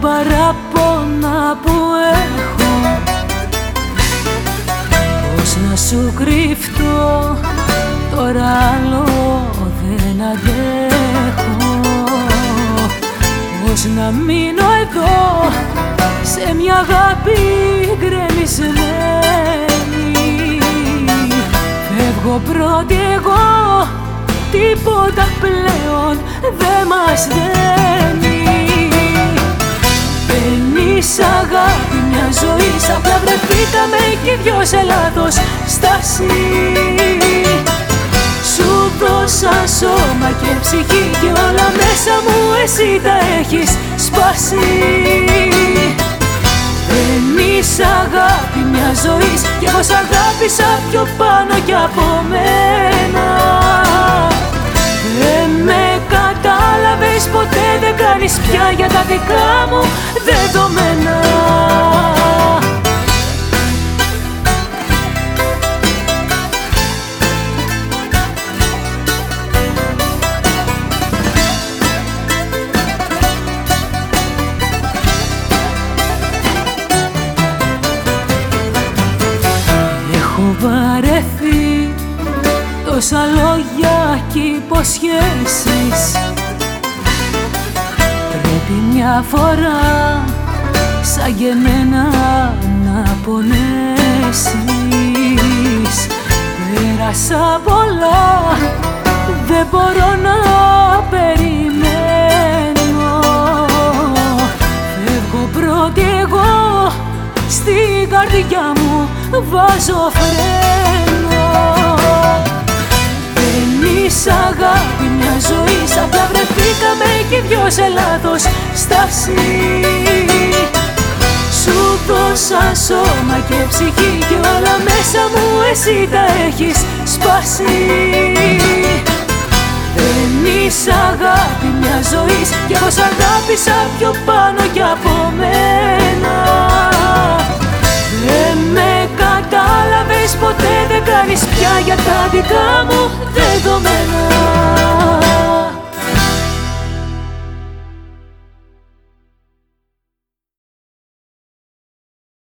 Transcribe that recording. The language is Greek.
παράπονα που έχω. Πώς να σου κρυφτώ τώρα άλλο δεν αντέχω. Πώς να μείνω εδώ σε μια αγάπη γκρεμισμένη. Φεύγω πρώτη εγώ, τίποτα πλέον δεν μας δένει. Παίρνεις αγάπη μια ζωή, απλά βρεθήκαμε κι οι δυος σε λάθος στάση. Σου δώσα σώμα και ψυχή και όλα μέσα μου εσύ τα έχεις σπάσει. Εμείς αγάπη μια ζωή και εγώ σ' αγάπησα πιο πάνω κι από μένα δικά μου δεδομένα. Βαρεθεί τόσα λόγια και υποσχέσεις. Πρέπει μια φορά σαν και εμένα να πονέσεις. Πέρασα πολλά, δεν μπορώ να περιμένω. Φεύγω πρώτη εγώ στην καρδιά μου βάζω φρένο. Δεν είσαι αγάπη μια ζωή απλά βρεθήκαμε δυστυχώς σε λάθος στάση. Σου σώμα και ψυχή και όλα μέσα μου εσύ τα έχεις σπάσει. Δεν είσαι αγάπη μιας ζωής. και πώ αγάπησα πιο πάνω κι από μένα. Δεν με κατάλαβες ποτέ δεν κάνεις πια για τα δικά μου δεδομένα.